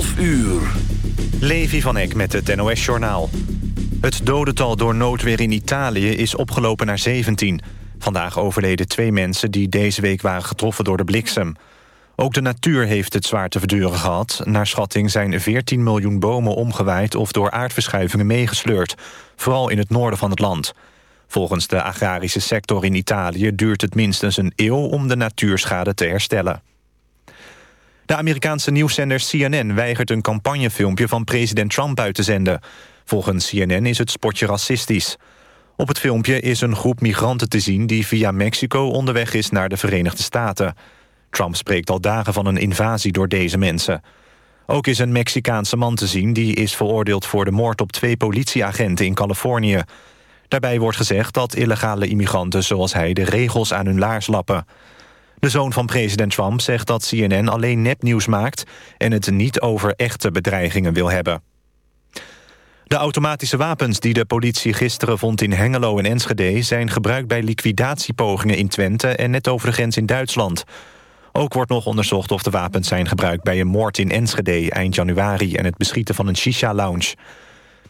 12 uur. Levi van Eck met het NOS-journaal. Het dodental door noodweer in Italië is opgelopen naar 17. Vandaag overleden twee mensen die deze week waren getroffen door de bliksem. Ook de natuur heeft het zwaar te verduren gehad. Naar schatting zijn 14 miljoen bomen omgewaaid... of door aardverschuivingen meegesleurd. Vooral in het noorden van het land. Volgens de agrarische sector in Italië duurt het minstens een eeuw... om de natuurschade te herstellen. De Amerikaanse nieuwszender CNN weigert een campagnefilmpje van president Trump uit te zenden. Volgens CNN is het spotje racistisch. Op het filmpje is een groep migranten te zien die via Mexico onderweg is naar de Verenigde Staten. Trump spreekt al dagen van een invasie door deze mensen. Ook is een Mexicaanse man te zien die is veroordeeld voor de moord op twee politieagenten in Californië. Daarbij wordt gezegd dat illegale immigranten zoals hij de regels aan hun laars lappen. De zoon van president Trump zegt dat CNN alleen nepnieuws maakt... en het niet over echte bedreigingen wil hebben. De automatische wapens die de politie gisteren vond in Hengelo en Enschede... zijn gebruikt bij liquidatiepogingen in Twente en net over de grens in Duitsland. Ook wordt nog onderzocht of de wapens zijn gebruikt... bij een moord in Enschede eind januari... en het beschieten van een shisha-lounge.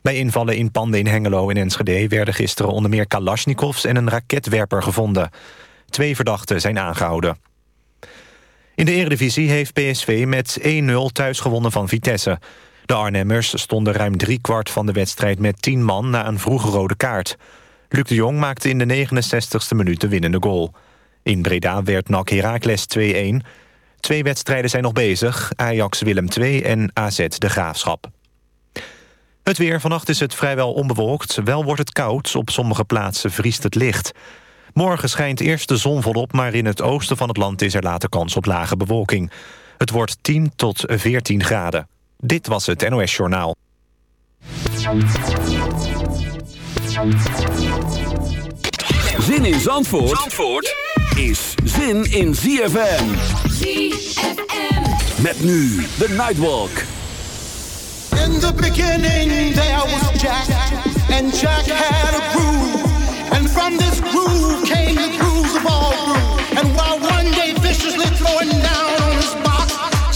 Bij invallen in panden in Hengelo en Enschede... werden gisteren onder meer kalasjnikovs en een raketwerper gevonden... Twee verdachten zijn aangehouden. In de Eredivisie heeft PSV met 1-0 thuis gewonnen van Vitesse. De Arnhemmers stonden ruim driekwart van de wedstrijd met 10 man... na een vroege rode kaart. Luc de Jong maakte in de 69ste minuut de winnende goal. In Breda werd NAC Heracles 2-1. Twee wedstrijden zijn nog bezig. Ajax Willem 2 en AZ De Graafschap. Het weer. Vannacht is het vrijwel onbewolkt. Wel wordt het koud. Op sommige plaatsen vriest het licht. Morgen schijnt eerst de zon volop, maar in het oosten van het land is er later kans op lage bewolking. Het wordt 10 tot 14 graden. Dit was het NOS Journaal. Zin in Zandvoort, Zandvoort is zin in ZFM. ZFM. Met nu de Nightwalk. In the beginning there was Jack, and Jack had a groove. And from this groove came the grooves of all grooves. And while one day viciously throwing down on his box,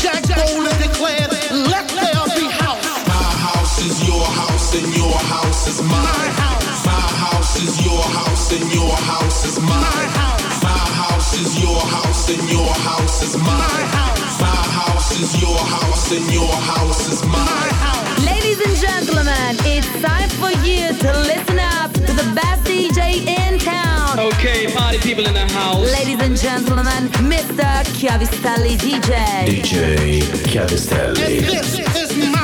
Jack boldly declared, let there be house. My house is your house and your house is mine. My house, My house is your house and your house is mine. My house, My house is your house and your house is mine. My house, My house is your house and your house is mine. Ladies and gentlemen, it's time for you to listen up to the best DJ in town. Okay, party people in the house. Ladies and gentlemen, Mr. Chiavistelli DJ. DJ Chiavistelli. And this is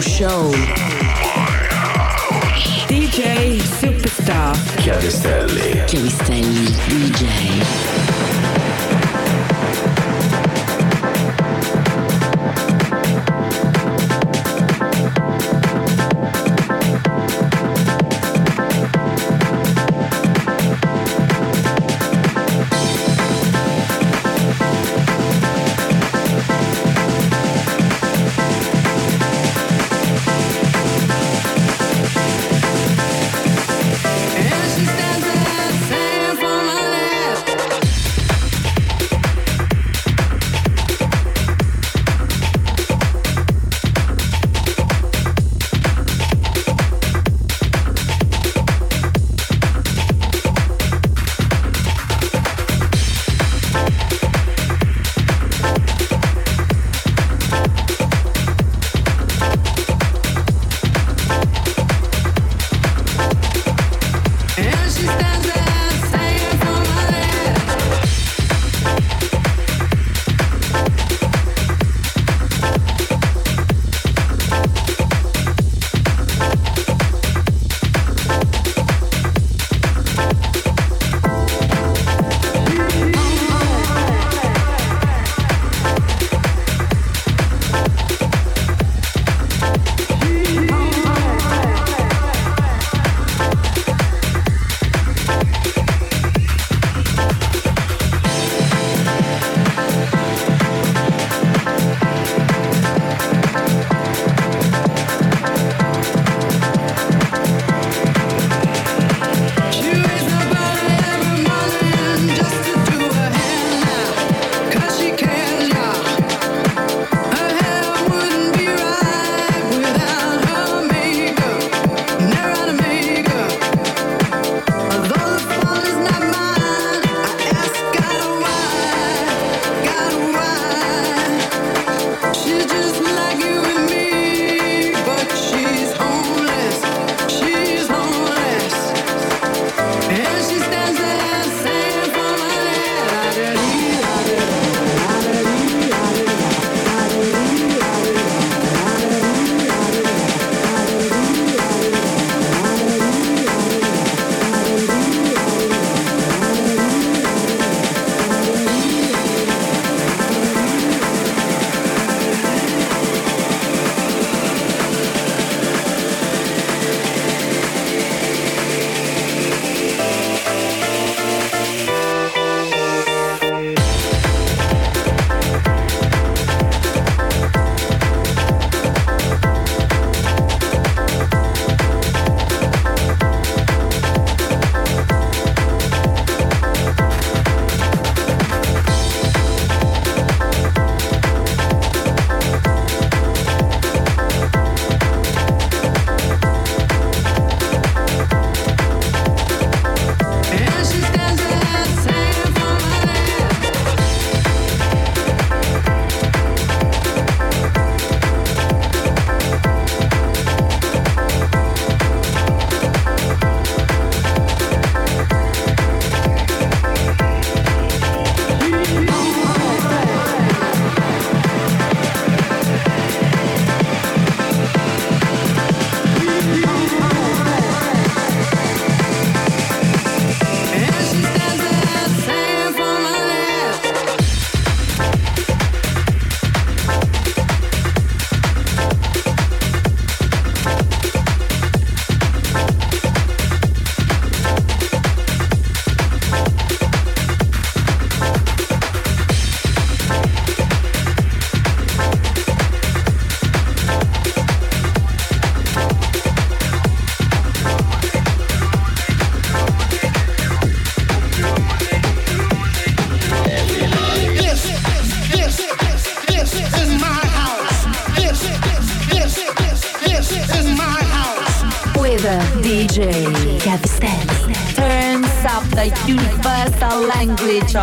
Show.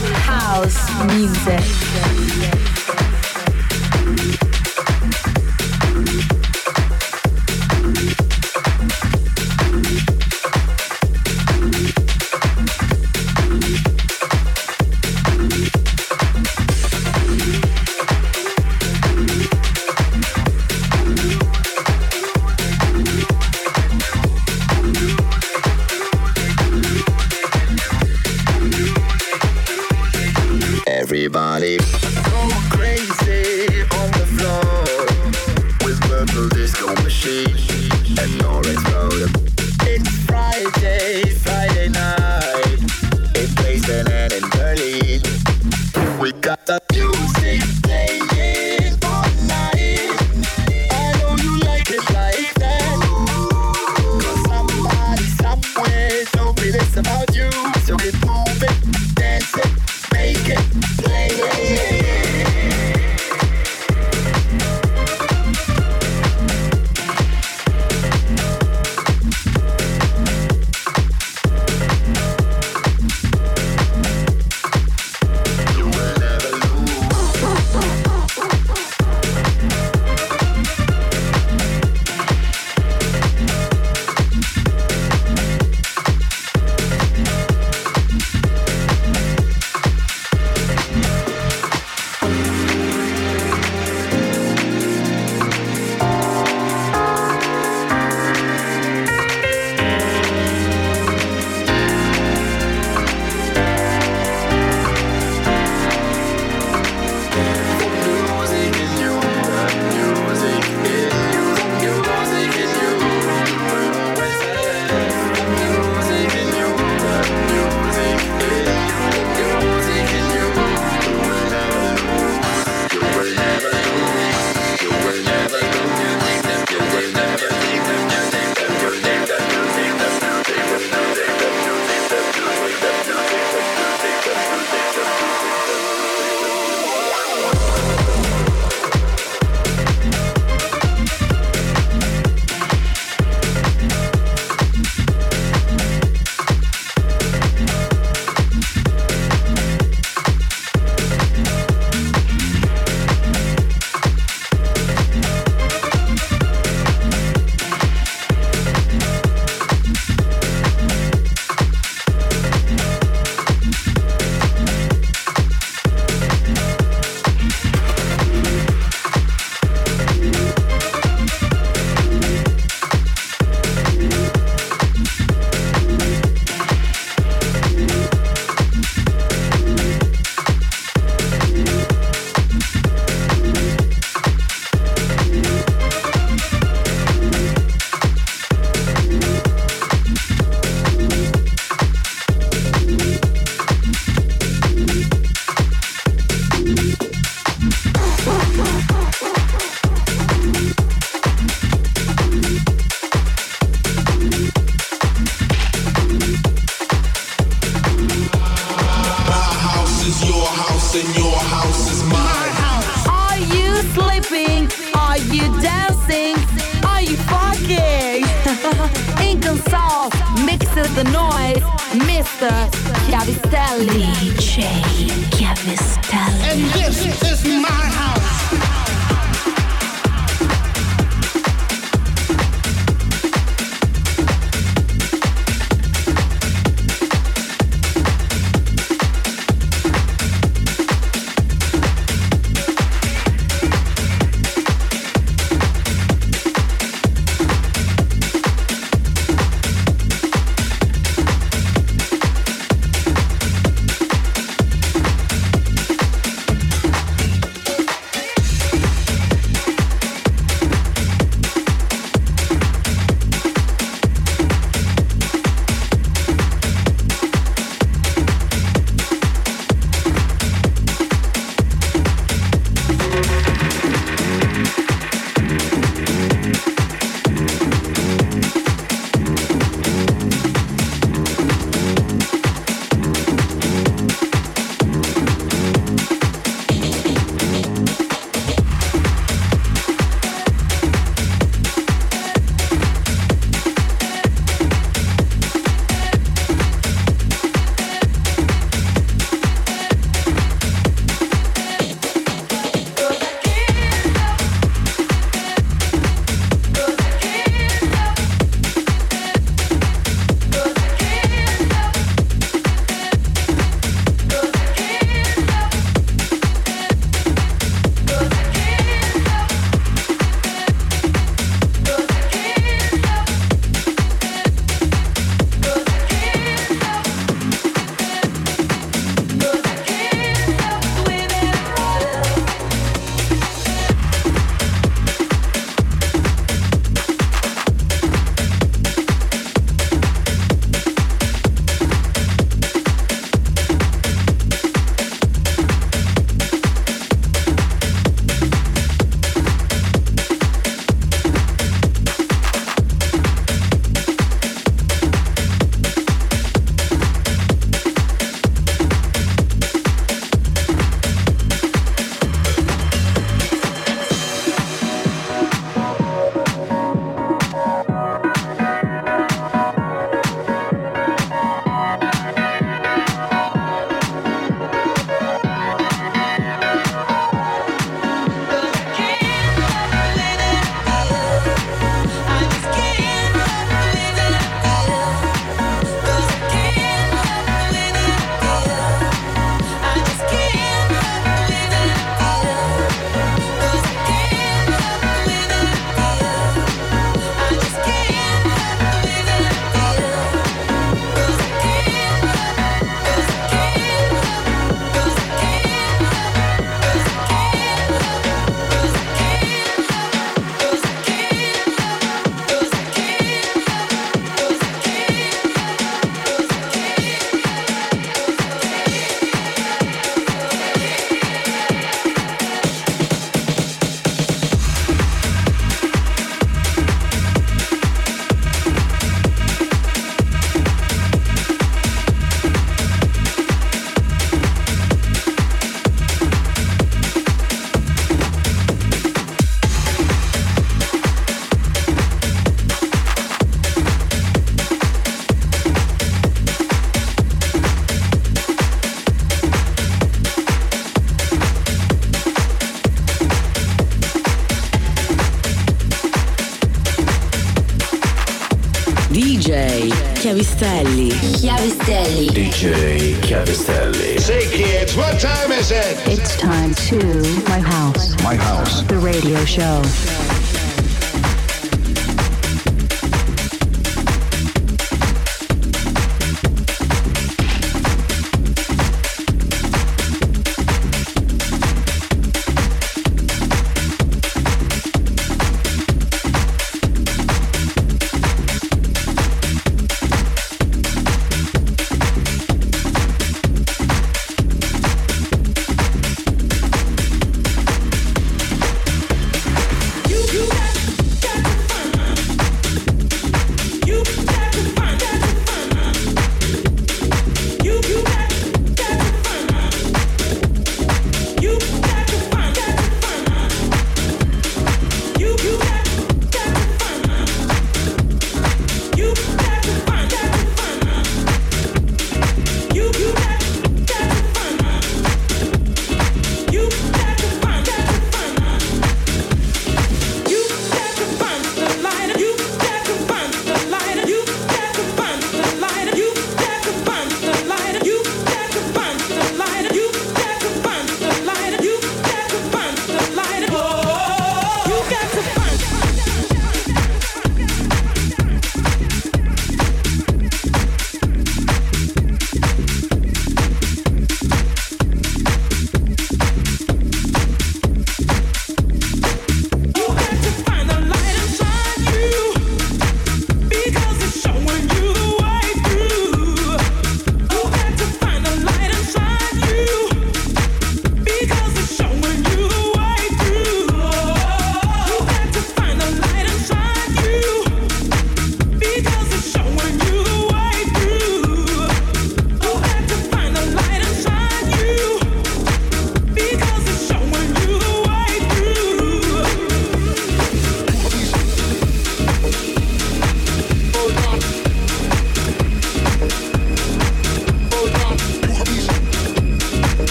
House music.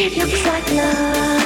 It looks like love.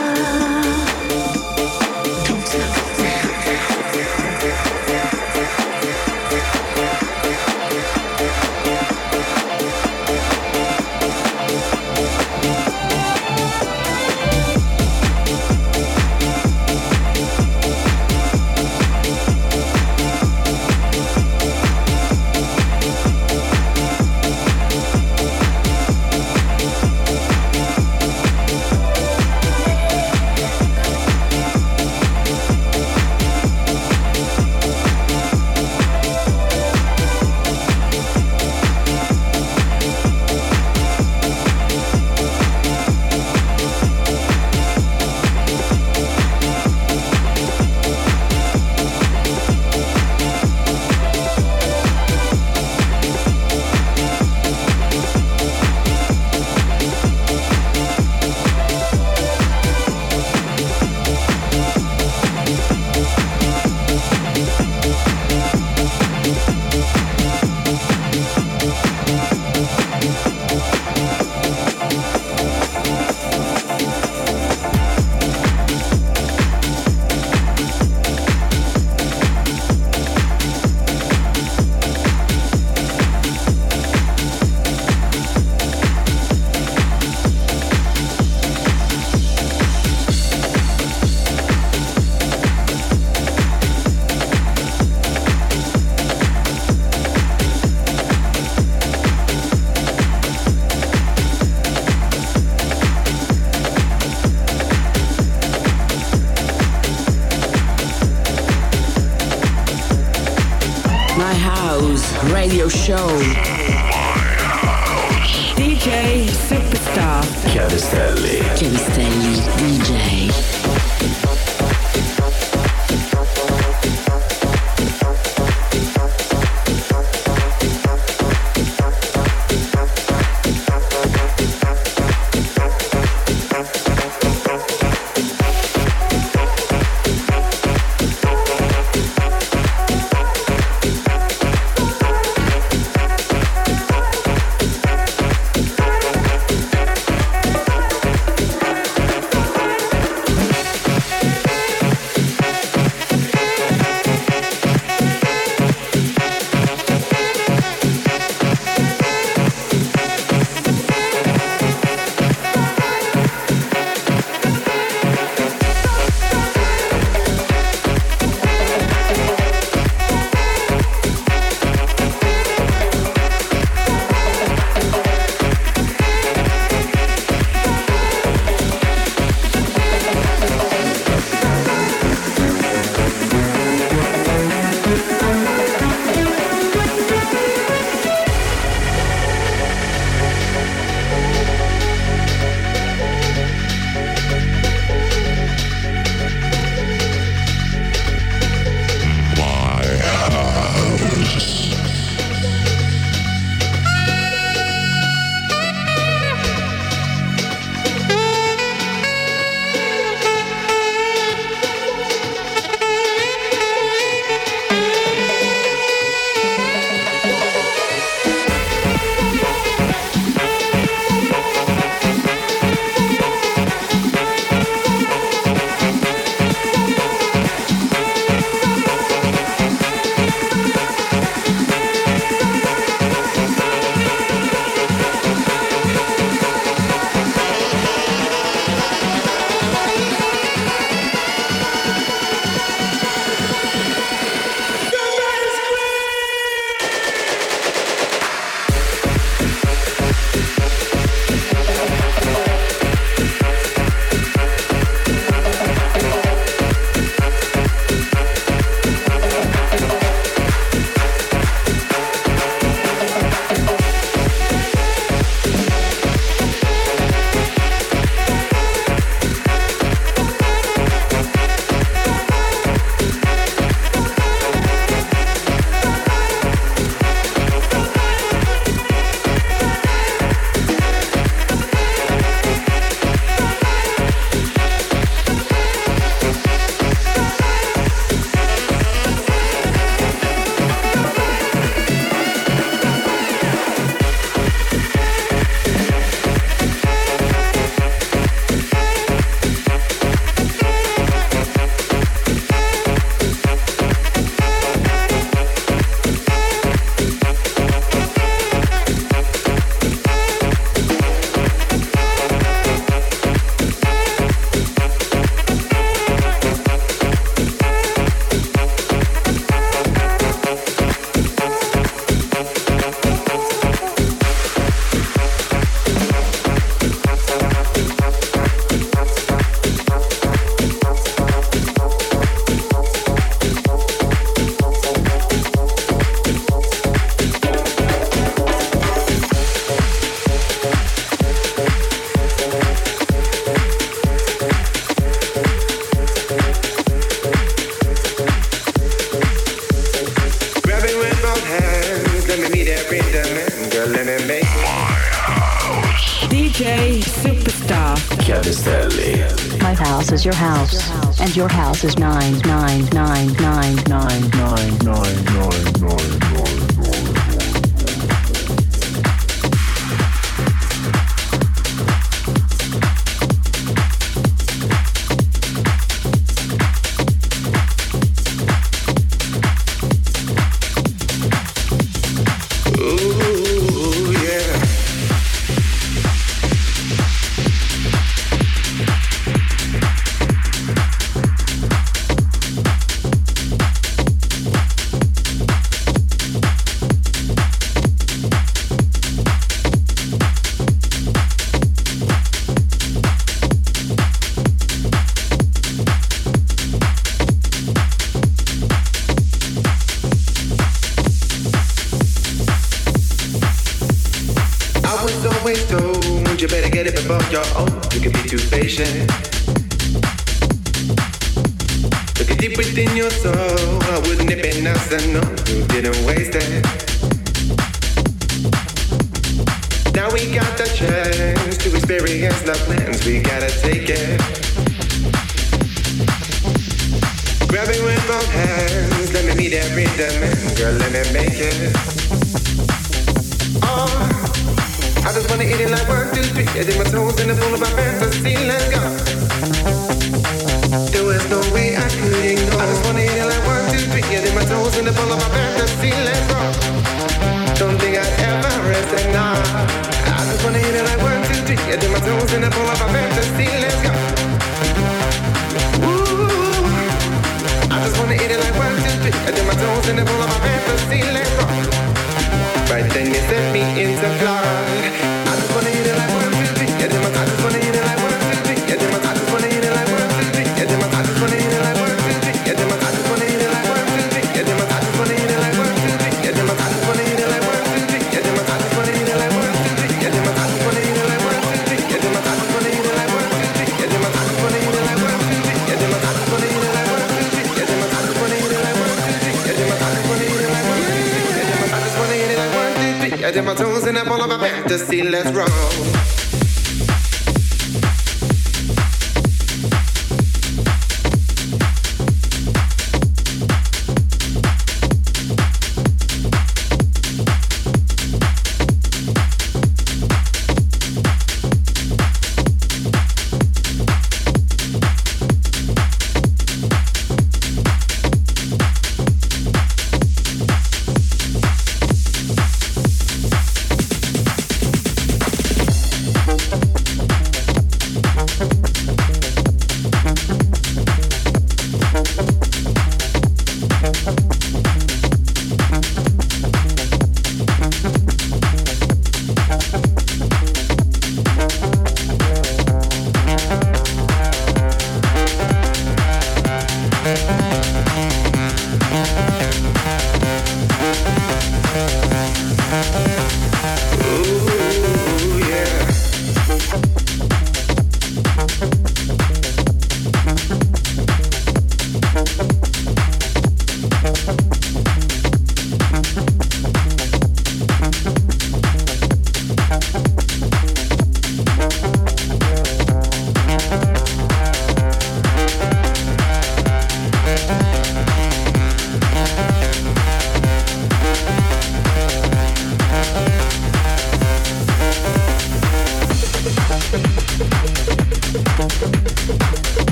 My house radio show. DJ Superstar. Chiavistelli. Chiavistelli DJ. your house is 99999. wanna eat it like one, two, three. I dig my toes in the pool of my fantasy. Let's go. There was no way I could ignore. I just wanna eat it like one, two, three. I dig my toes in the pool of my fantasy. Let's go. Don't think I'd ever rest resign. I just wanna hit it like one, two, three. I dig my toes in the pool of my fantasy. Let's go. Ooh. I just wanna hit it like one, two, three. I dig my toes in the pool of my fantasy. Let's go. Right then you set me into flight the seamless road.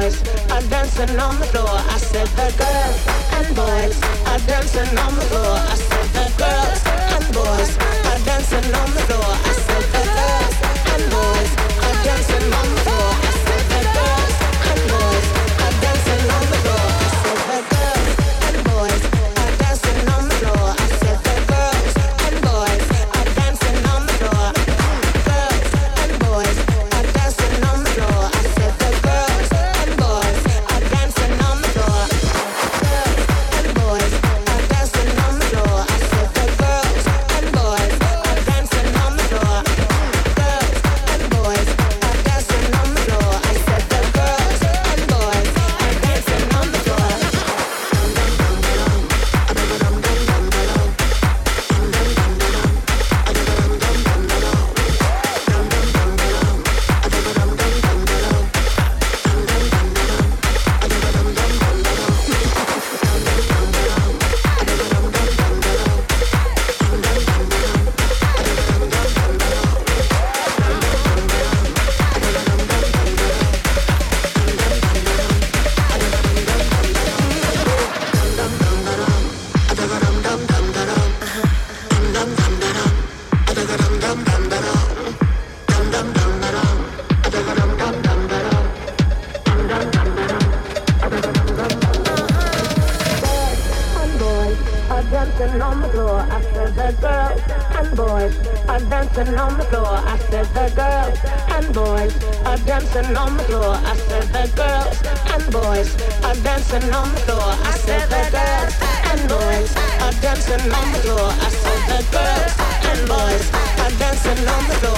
boys are dancing on the floor. I said the girls and boys are dancing on the floor. I said the girls and boys are dancing on the floor. I said the girls and boys are dancing on the floor. and I'm the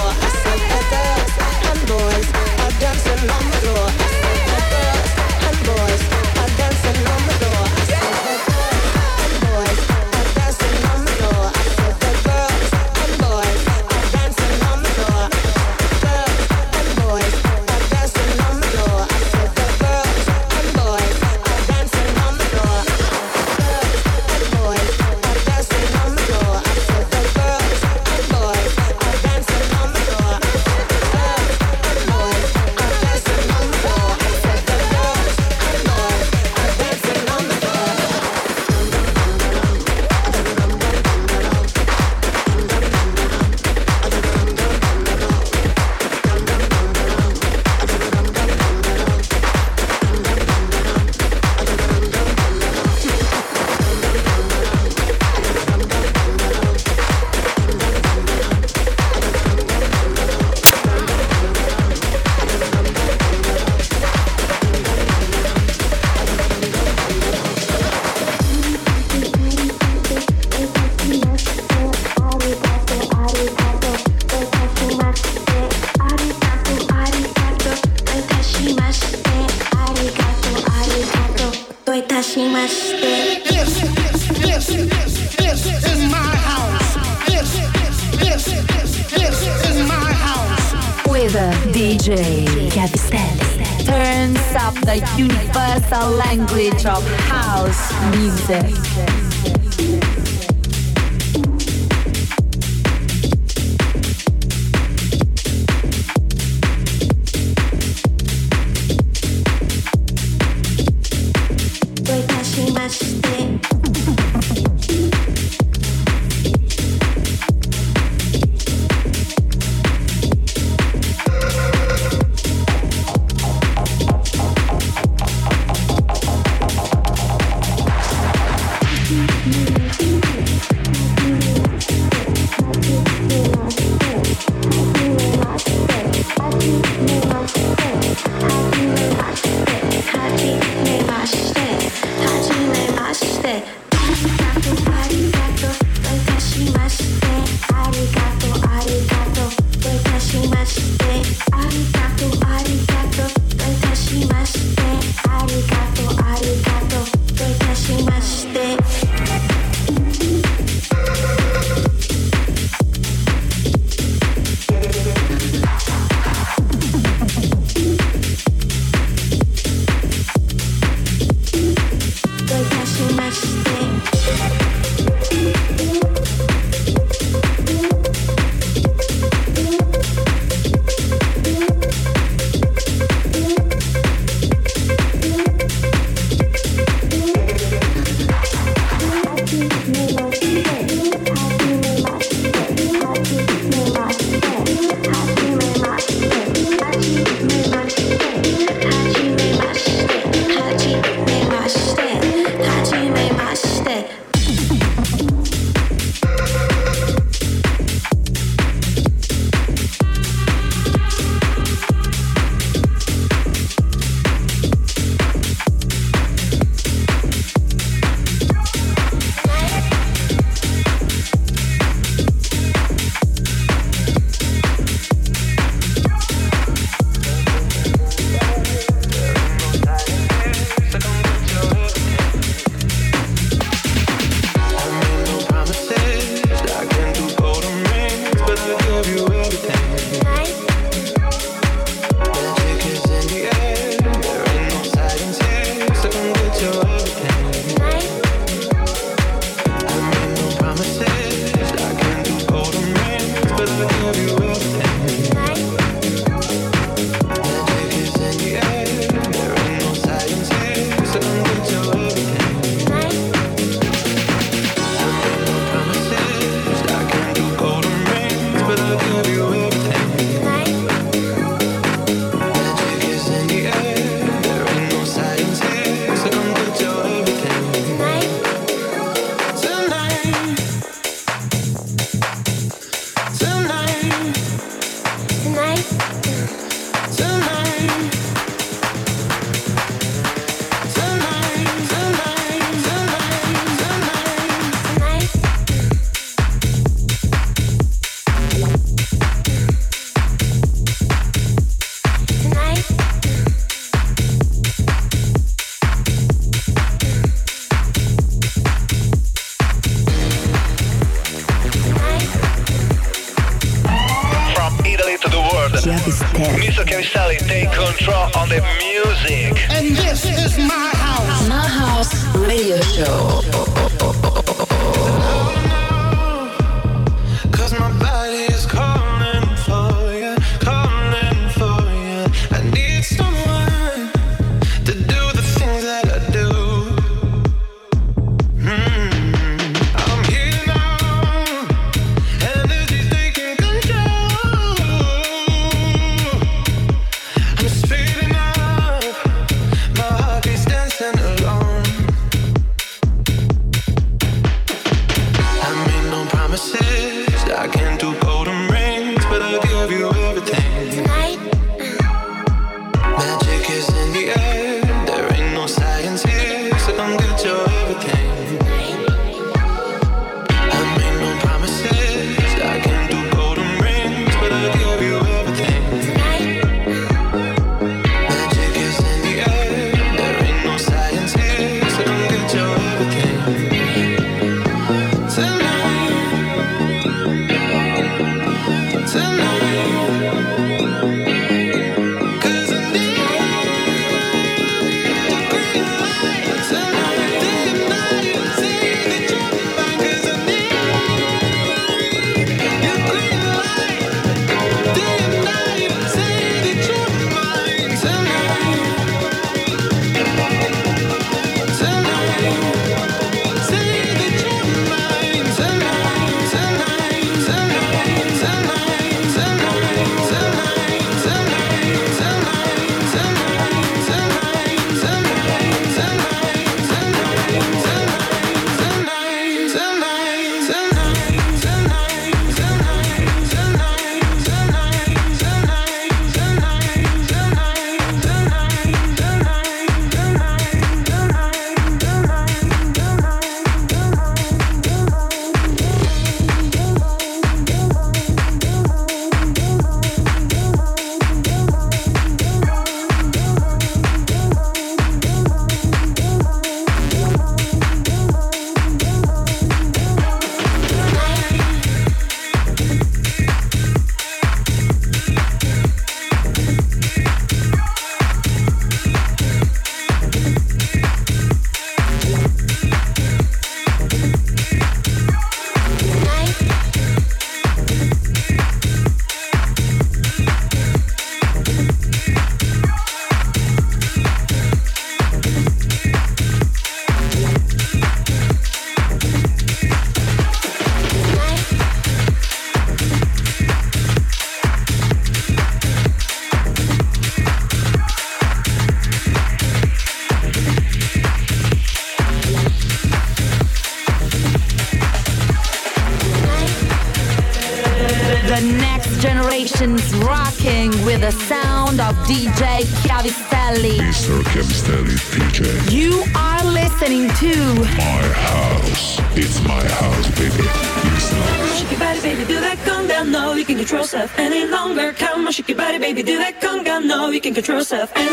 think your true self. And